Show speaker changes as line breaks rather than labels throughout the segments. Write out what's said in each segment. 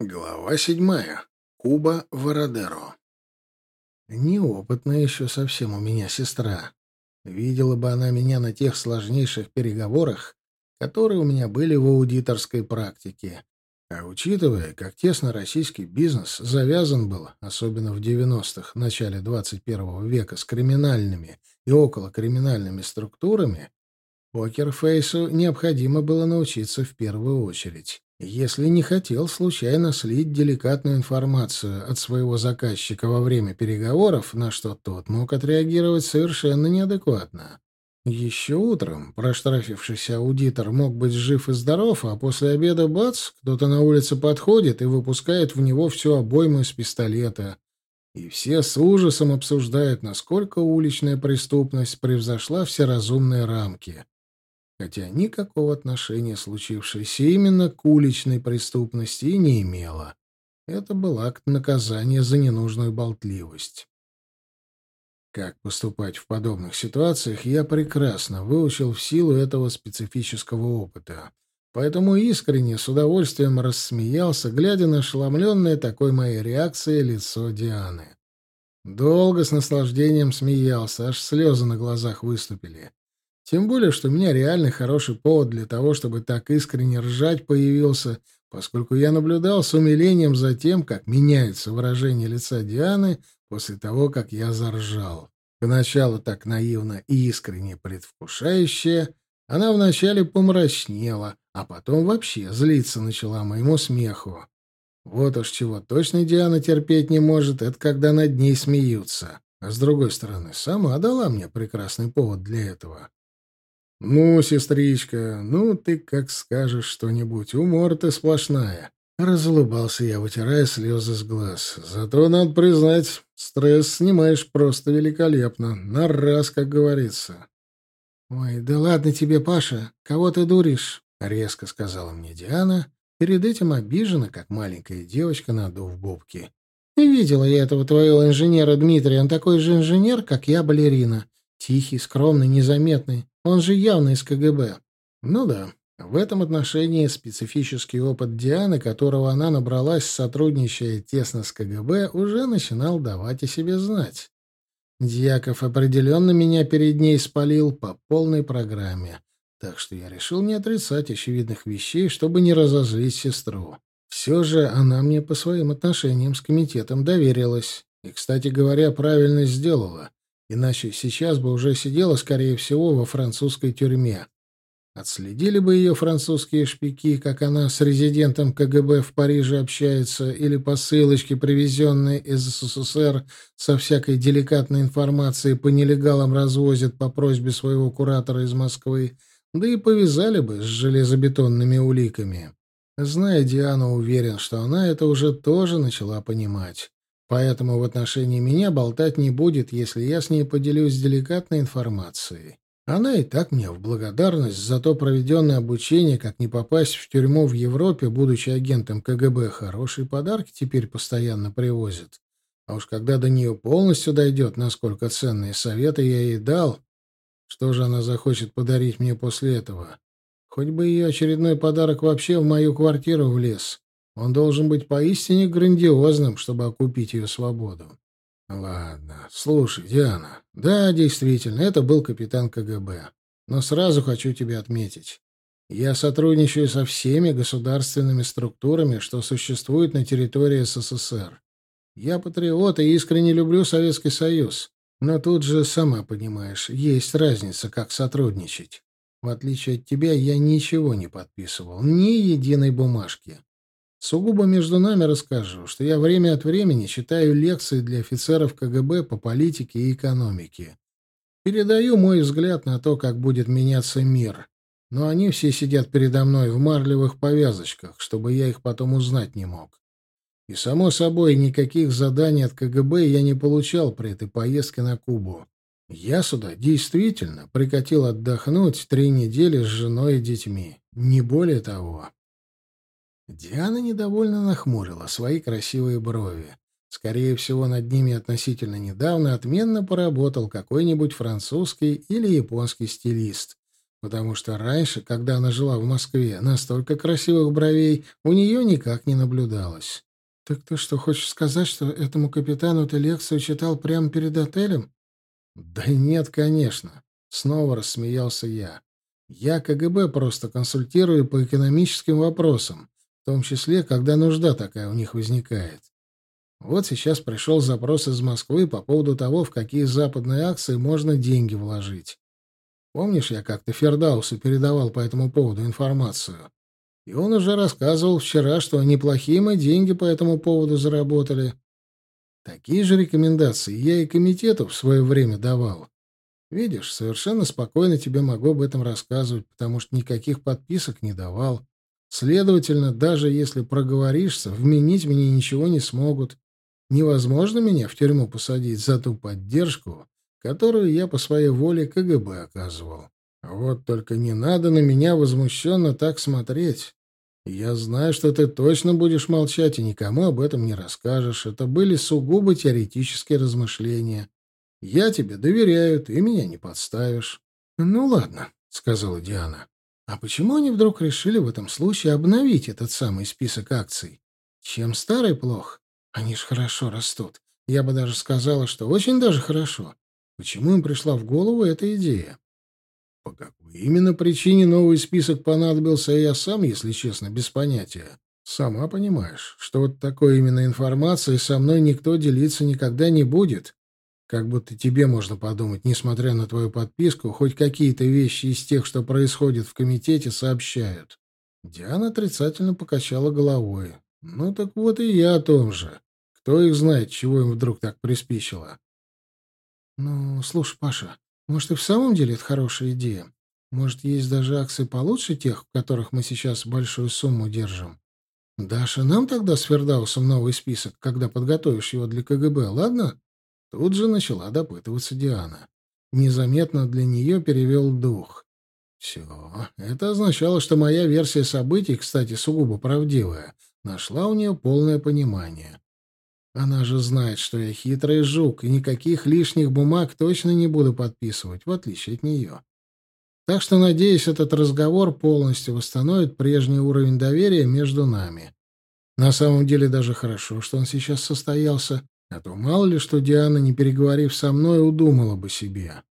Глава седьмая. Куба Вородеро. Неопытная еще совсем у меня сестра. Видела бы она меня на тех сложнейших переговорах, которые у меня были в аудиторской практике. А учитывая, как тесно российский бизнес завязан был, особенно в 90-х, начале 21 века, с криминальными и околокриминальными структурами, покерфейсу необходимо было научиться в первую очередь если не хотел случайно слить деликатную информацию от своего заказчика во время переговоров, на что тот мог отреагировать совершенно неадекватно. Еще утром проштрафившийся аудитор мог быть жив и здоров, а после обеда бац, кто-то на улице подходит и выпускает в него всю обойму из пистолета. И все с ужасом обсуждают, насколько уличная преступность превзошла все разумные рамки хотя никакого отношения случившееся именно к уличной преступности и не имело. Это был акт наказания за ненужную болтливость. Как поступать в подобных ситуациях, я прекрасно выучил в силу этого специфического опыта. Поэтому искренне, с удовольствием рассмеялся, глядя на ошеломленное такой моей реакцией лицо Дианы. Долго с наслаждением смеялся, аж слезы на глазах выступили. Тем более, что у меня реально хороший повод для того, чтобы так искренне ржать появился, поскольку я наблюдал с умилением за тем, как меняется выражение лица Дианы после того, как я заржал. Поначалу так наивно и искренне предвкушающая, она вначале помрачнела, а потом вообще злиться начала моему смеху. Вот уж чего точно Диана терпеть не может, это когда над ней смеются. А с другой стороны, сама дала мне прекрасный повод для этого. «Ну, сестричка, ну ты как скажешь что-нибудь, умор ты сплошная». Разулыбался я, вытирая слезы с глаз. «Зато, надо признать, стресс снимаешь просто великолепно. На раз, как говорится».
«Ой, да ладно тебе, Паша, кого ты дуришь?» — резко сказала мне Диана, перед этим обижена, как маленькая девочка, надув губки. «Видела я этого твоего инженера Дмитрия, он такой же инженер, как я, балерина. Тихий, скромный, незаметный. Он же явно из КГБ.
Ну да, в этом отношении специфический опыт Дианы, которого она набралась, сотрудничая тесно с КГБ, уже начинал давать о себе знать. Дьяков определенно меня перед ней спалил по полной программе, так что я решил не отрицать очевидных вещей, чтобы не разозлить сестру. Все же она мне по своим отношениям с комитетом доверилась. И, кстати говоря, правильно сделала. Иначе сейчас бы уже сидела, скорее всего, во французской тюрьме. Отследили бы ее французские шпики, как она с резидентом КГБ в Париже общается, или посылочки, привезенные из СССР со всякой деликатной информацией по нелегалам развозят по просьбе своего куратора из Москвы, да и повязали бы с железобетонными уликами. Зная Диану, уверен, что она это уже тоже начала понимать. Поэтому в отношении меня болтать не будет, если я с ней поделюсь деликатной информацией. Она и так мне в благодарность за то проведенное обучение, как не попасть в тюрьму в Европе, будучи агентом КГБ, хорошие подарки теперь постоянно привозит. А уж когда до нее полностью дойдет, насколько ценные советы я ей дал, что же она захочет подарить мне после этого? Хоть бы ее очередной подарок вообще в мою квартиру влез. Он должен быть поистине грандиозным, чтобы окупить ее свободу. Ладно, слушай, Диана. Да, действительно, это был капитан КГБ. Но сразу хочу тебе отметить. Я сотрудничаю со всеми государственными структурами, что существуют на территории СССР. Я патриот и искренне люблю Советский Союз. Но тут же, сама понимаешь, есть разница, как сотрудничать. В отличие от тебя, я ничего не подписывал, ни единой бумажки. Сугубо между нами расскажу, что я время от времени читаю лекции для офицеров КГБ по политике и экономике. Передаю мой взгляд на то, как будет меняться мир. Но они все сидят передо мной в марлевых повязочках, чтобы я их потом узнать не мог. И, само собой, никаких заданий от КГБ я не получал при этой поездке на Кубу. Я сюда действительно прикатил отдохнуть три недели с женой и детьми. Не более того. Диана недовольно нахмурила свои красивые брови. Скорее всего, над ними относительно недавно отменно поработал какой-нибудь французский или японский стилист, потому что раньше, когда она жила в Москве, настолько красивых бровей у нее никак не наблюдалось.
«Так ты что, хочешь сказать, что этому капитану ты лекцию читал прямо перед отелем?»
«Да нет, конечно», — снова рассмеялся я. «Я КГБ просто консультирую по экономическим вопросам, в том числе, когда нужда такая у них возникает. Вот сейчас пришел запрос из Москвы по поводу того, в какие западные акции можно деньги вложить. Помнишь, я как-то Фердаусу передавал по этому поводу информацию? И он уже рассказывал вчера, что неплохие мы деньги по этому поводу заработали. Такие же рекомендации я и комитету в свое время давал. Видишь, совершенно спокойно тебе могу об этом рассказывать, потому что никаких подписок не давал. Следовательно, даже если проговоришься, вменить мне ничего не смогут. Невозможно меня в тюрьму посадить за ту поддержку, которую я по своей воле КГБ оказывал. Вот только не надо на меня возмущенно так смотреть. Я знаю, что ты точно будешь молчать и никому об этом не расскажешь. Это были сугубо теоретические размышления. Я тебе доверяю, ты меня не подставишь. — Ну ладно, — сказала Диана. — А почему они вдруг решили в этом случае обновить этот самый список акций? Чем старый плох? Они ж хорошо растут. Я бы даже сказала, что очень даже хорошо. Почему им пришла в голову эта идея? По какой именно причине новый список понадобился, я сам, если честно, без понятия. Сама понимаешь, что вот такой именно информацией со мной никто делиться никогда не будет. Как будто тебе можно подумать, несмотря на твою подписку, хоть какие-то вещи из тех, что происходит в комитете, сообщают. Диана отрицательно покачала головой. Ну так вот и я о том же. Кто их знает, чего им вдруг так приспичило?
Ну, слушай, Паша, может и в самом деле это хорошая идея? Может, есть даже акции получше тех, в которых мы сейчас большую сумму держим? Даша нам тогда с Фердаусом новый список, когда подготовишь его для КГБ, ладно? Тут же начала допытываться Диана. Незаметно для нее перевел дух. Все. Это означало, что моя версия событий, кстати, сугубо правдивая — нашла у нее полное понимание. Она же знает, что я хитрый жук, и никаких лишних бумаг точно не буду подписывать, в отличие от нее. Так что, надеюсь, этот разговор полностью восстановит прежний уровень доверия между нами. На самом деле даже хорошо, что он сейчас состоялся, а то мало ли, что Диана, не переговорив со мной, удумала бы себе.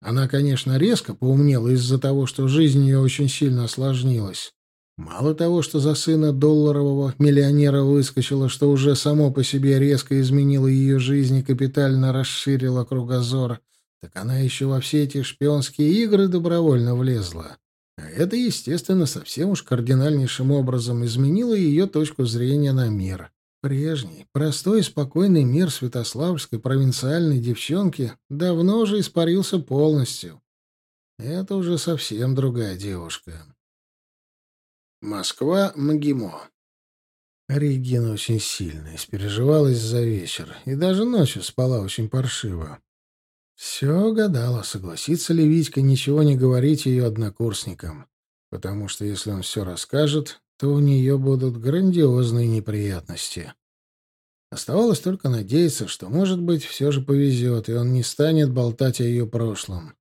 Она, конечно, резко поумнела из-за того, что жизнь ее очень сильно осложнилась. Мало того, что за сына долларового миллионера выскочило, что уже само по себе резко изменило ее жизнь и капитально расширило кругозор, так она еще во все эти шпионские игры добровольно влезла. А это, естественно, совсем уж кардинальнейшим образом изменило ее точку зрения на мир. Прежний, простой и спокойный мир святославской провинциальной девчонки давно уже испарился полностью. Это уже совсем другая девушка. Москва, МГИМО. Регина очень сильно испереживалась за вечер, и даже ночью спала очень паршиво. Все гадала, согласится ли Витька ничего не говорить ее однокурсникам, потому что если он все расскажет, то у нее будут грандиозные неприятности. Оставалось только надеяться, что, может быть, все же повезет, и он не станет болтать о ее прошлом.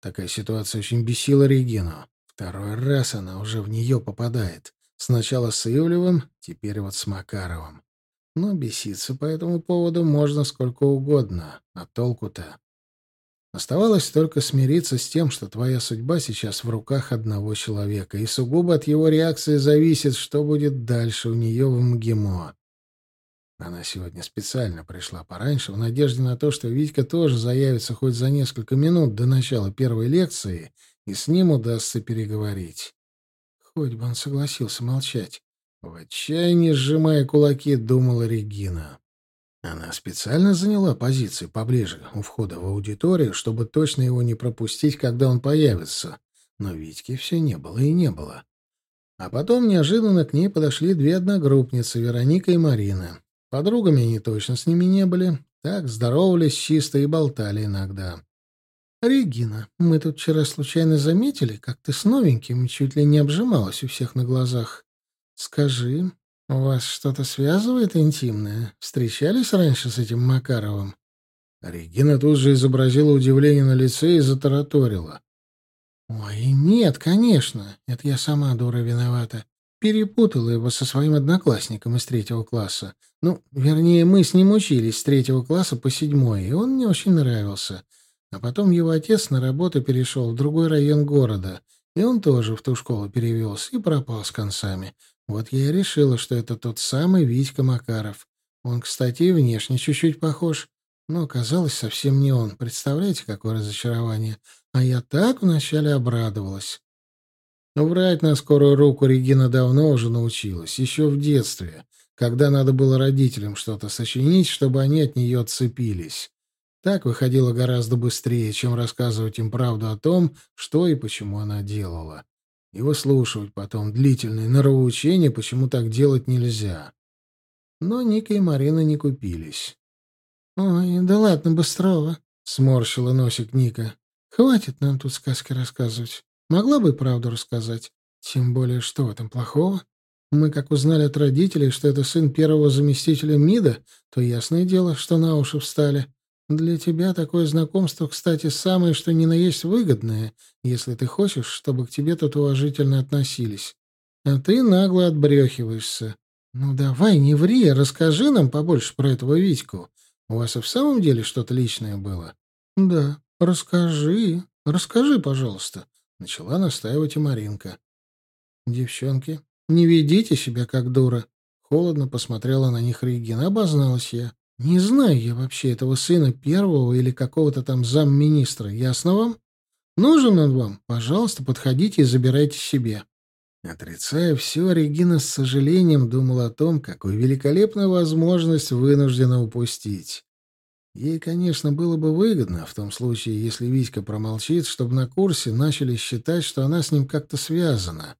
Такая ситуация очень бесила Регину. Второй раз она уже в нее попадает. Сначала с Ивлевым, теперь вот с Макаровым. Но беситься по этому поводу можно сколько угодно. А толку-то? Оставалось только смириться с тем, что твоя судьба сейчас в руках одного человека, и сугубо от его реакции зависит, что будет дальше у нее в МГИМО. Она сегодня специально пришла пораньше, в надежде на то, что Витька тоже заявится хоть за несколько минут до начала первой лекции — и с ним удастся переговорить. Хоть бы он согласился молчать. В отчаянии, сжимая кулаки, думала Регина. Она специально заняла позицию поближе у входа в аудиторию, чтобы точно его не пропустить, когда он появится. Но Витьки все не было и не было. А потом неожиданно к ней подошли две одногруппницы, Вероника и Марина. Подругами они точно с ними не были. Так здоровались чисто и болтали иногда. «Регина, мы тут вчера случайно заметили, как ты с новеньким чуть ли не обжималась у всех на глазах. Скажи, у вас что-то связывает интимное? Встречались раньше с этим Макаровым?» Регина тут же изобразила удивление на лице и затараторила. Ой, нет, конечно. Это я сама дура виновата. Перепутала его со своим одноклассником из третьего класса. Ну, вернее, мы с ним учились с третьего класса по седьмой, и он мне очень нравился. А потом его отец на работу перешел в другой район города, и он тоже в ту школу перевелся и пропал с концами. Вот я и решила, что это тот самый Витька Макаров. Он, кстати, и внешне чуть-чуть похож, но оказалось совсем не он. Представляете, какое разочарование? А я так вначале обрадовалась. Врать на скорую руку Регина давно уже научилась, еще в детстве, когда надо было родителям что-то сочинить, чтобы они от нее отцепились. Так выходило гораздо быстрее, чем рассказывать им правду о том, что и почему она делала. И выслушивать потом длительные норовоучения, почему так делать нельзя. Но Ника и Марина не купились. «Ой, да ладно, Быстрова», — сморщила носик Ника. «Хватит нам тут сказки рассказывать. Могла бы правду рассказать. Тем более, что в этом плохого? Мы, как узнали от родителей, что это сын первого заместителя МИДа, то ясное дело, что на уши встали. Для тебя такое знакомство, кстати, самое что ни на есть выгодное, если ты хочешь, чтобы к тебе тут уважительно относились. А ты нагло отбрехиваешься. Ну давай, не ври, расскажи нам побольше про этого Витьку. У вас и в самом деле что-то личное было? Да, расскажи, расскажи, пожалуйста, начала настаивать и Маринка. Девчонки, не ведите себя как дура. Холодно посмотрела на них Регина, обозналась я. Не знаю я вообще этого сына первого или какого-то там замминистра, ясно вам? Нужен он вам? Пожалуйста, подходите и забирайте себе. Отрицая все, Регина с сожалением думала о том, какую великолепную возможность вынуждена упустить. Ей, конечно, было бы выгодно в том случае, если Витька промолчит, чтобы на курсе начали считать, что она с ним как-то связана.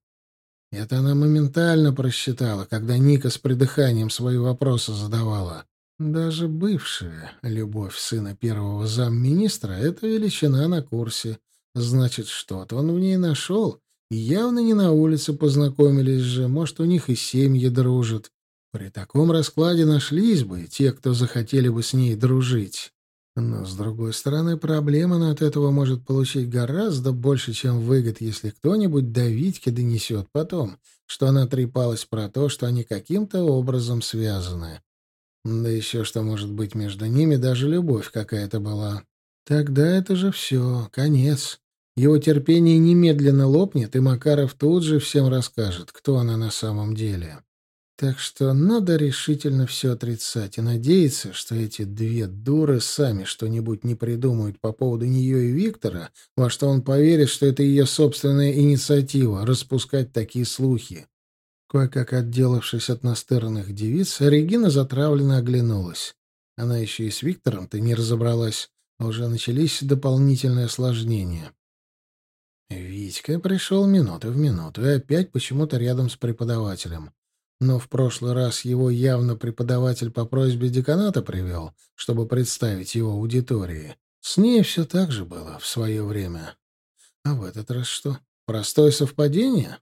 Это она моментально просчитала, когда Ника с придыханием свои вопросы задавала. Даже бывшая любовь сына первого замминистра — это величина на курсе. Значит, что-то он в ней нашел, Явно не на улице познакомились же, может, у них и семьи дружат. При таком раскладе нашлись бы те, кто захотели бы с ней дружить. Но, с другой стороны, проблем она от этого может получить гораздо больше, чем выгод, если кто-нибудь до Витьки донесет потом, что она трепалась про то, что они каким-то образом связаны. Да еще что может быть между ними, даже любовь какая-то была. Тогда это же все, конец. Его терпение немедленно лопнет, и Макаров тут же всем расскажет, кто она на самом деле. Так что надо решительно все отрицать и надеяться, что эти две дуры сами что-нибудь не придумают по поводу нее и Виктора, во что он поверит, что это ее собственная инициатива — распускать такие слухи. Кое-как отделавшись от настырных девиц, Регина затравленно оглянулась. Она еще и с Виктором-то не разобралась, а уже начались дополнительные осложнения. Витька пришел минуты в минуту и опять почему-то рядом с преподавателем. Но в прошлый раз его явно преподаватель по просьбе деканата привел, чтобы представить его аудитории. С ней все так же было в свое время. А в этот раз что? Простое совпадение?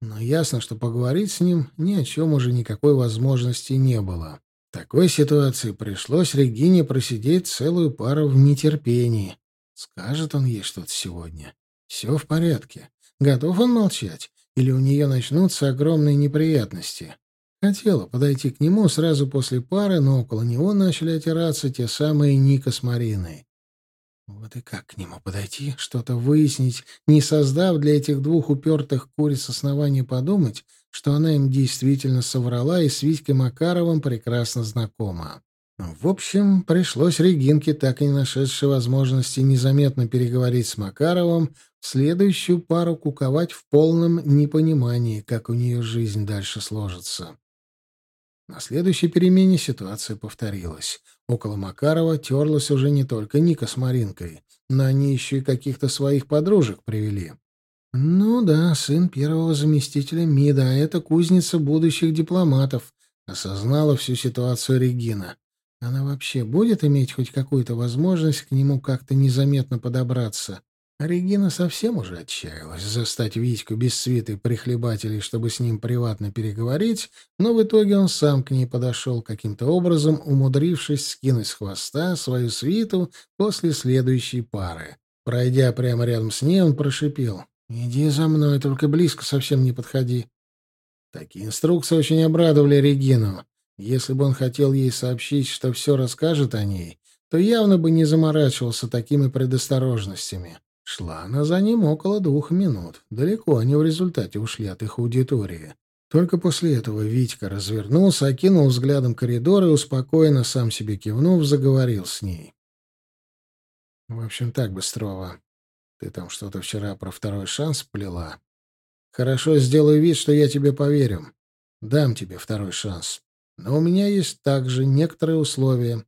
Но ясно, что поговорить с ним ни о чем уже никакой возможности не было. В такой ситуации пришлось Регине просидеть целую пару в нетерпении. Скажет он ей что-то сегодня. Все в порядке. Готов он молчать? Или у нее начнутся огромные неприятности? Хотела подойти к нему сразу после пары, но около него начали отираться те самые Ника с Мариной. Вот и как к нему подойти, что-то выяснить, не создав для этих двух упертых куриц основания подумать, что она им действительно соврала и с Витькой Макаровым прекрасно знакома. В общем, пришлось Регинке, так и не нашедшей возможности незаметно переговорить с Макаровым, следующую пару куковать в полном непонимании, как у нее жизнь дальше сложится. На следующей перемене ситуация повторилась. Около Макарова терлась уже не только Ника с Маринкой, но они еще и каких-то своих подружек привели. «Ну да, сын первого заместителя МИДа, а это кузница будущих дипломатов», — осознала всю ситуацию Регина. Она вообще будет иметь хоть какую-то возможность к нему как-то незаметно подобраться? Регина совсем уже отчаялась застать Витьку без свиты прихлебателей, чтобы с ним приватно переговорить, но в итоге он сам к ней подошел каким-то образом, умудрившись скинуть с хвоста свою свиту после следующей пары.
Пройдя прямо рядом с ней, он прошипел. «Иди за мной, только близко совсем не подходи». Такие инструкции очень обрадовали Регину. Если бы он хотел ей сообщить, что все расскажет о ней, то явно бы не заморачивался такими предосторожностями. Шла она за ним около двух минут. Далеко они в результате ушли от их аудитории. Только после этого Витька развернулся, окинул взглядом коридор и, успокоенно сам себе кивнув, заговорил с ней. «В общем так, Быстрова, ты там что-то вчера про второй шанс плела. Хорошо, сделаю вид, что я тебе поверю. Дам тебе второй шанс. Но у меня есть также некоторые условия.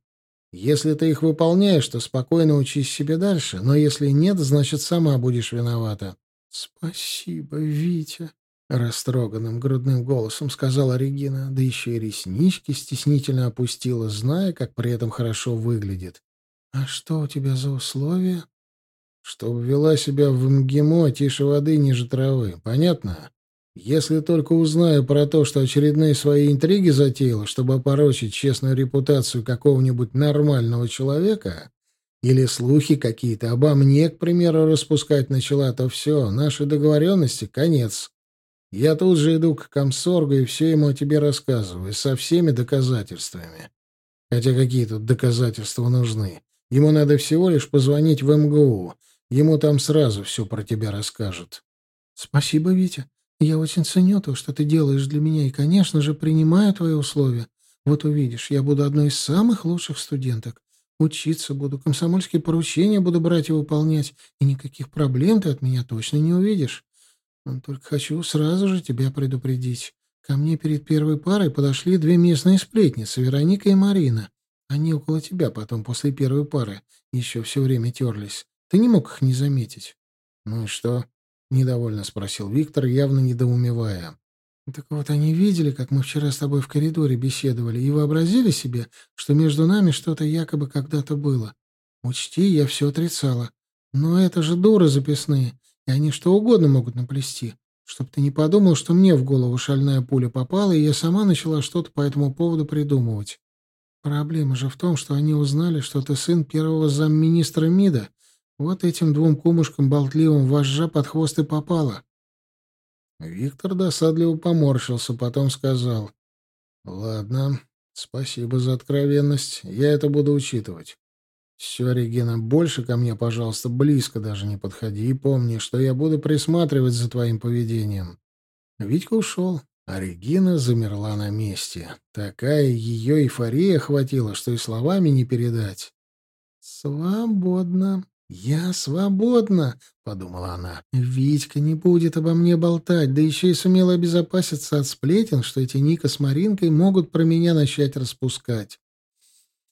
Если ты их выполняешь, то спокойно учись себе дальше, но если нет, значит, сама будешь виновата. — Спасибо, Витя, — растроганным грудным голосом сказала Регина, да еще и реснички стеснительно опустила, зная, как при этом хорошо выглядит. — А что у тебя за условия? — Чтобы вела себя в МГИМО тише воды ниже травы. Понятно? Если только узнаю про то, что очередные свои интриги затеяла, чтобы опорочить честную репутацию какого-нибудь нормального человека, или слухи какие-то обо мне, к примеру, распускать начала, то все, наши договоренности — конец. Я тут же иду к комсоргу и все ему о тебе рассказываю, со всеми доказательствами. Хотя какие тут доказательства нужны? Ему надо всего лишь позвонить в МГУ. Ему там сразу все про тебя расскажут. — Спасибо, Витя. Я очень ценю то, что ты делаешь для меня, и, конечно же, принимаю твои условия. Вот увидишь, я буду одной из самых лучших студенток. Учиться буду, комсомольские поручения буду брать и выполнять, и никаких проблем ты от меня точно не увидишь. Только хочу сразу же тебя предупредить. Ко мне перед первой парой подошли две местные сплетницы, Вероника и Марина. Они около тебя потом, после первой пары, еще все время терлись. Ты не мог их не заметить. Ну и что? Недовольно спросил Виктор, явно недоумевая. Так вот, они видели, как мы вчера с тобой в коридоре беседовали, и вообразили себе, что между нами что-то якобы когда-то было. Учти, я все отрицала. Но это же дуры записные, и они что угодно могут наплести. Чтоб ты не подумал, что мне в голову шальная пуля попала, и я сама начала что-то по этому поводу придумывать. Проблема же в том, что они узнали, что ты сын первого замминистра МИДа, вот этим двум кумушкам болтливым вожжа под хвост и попала. Виктор досадливо поморщился, потом сказал. — Ладно, спасибо за откровенность, я это буду учитывать. Все, Регина, больше ко мне, пожалуйста, близко даже не подходи и помни, что я буду присматривать за твоим поведением. Витька ушел, а Регина замерла на месте. Такая ее эйфория хватила, что и словами не передать. «Свободно», «Я свободна», — подумала она. «Витька не будет обо мне болтать, да еще и сумела обезопаситься от сплетен, что эти Ника с Маринкой могут про меня начать распускать.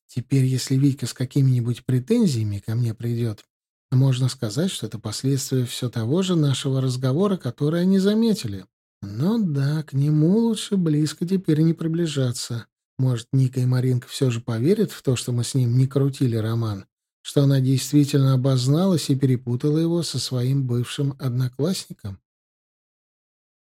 Теперь, если Витька с какими-нибудь претензиями ко мне придет, можно сказать, что это последствия все того же нашего разговора, который они заметили. Но да, к нему лучше близко теперь не приближаться. Может, Ника и Маринка все же поверят в то, что мы с ним не крутили роман, что она действительно обозналась и перепутала его со своим бывшим одноклассником?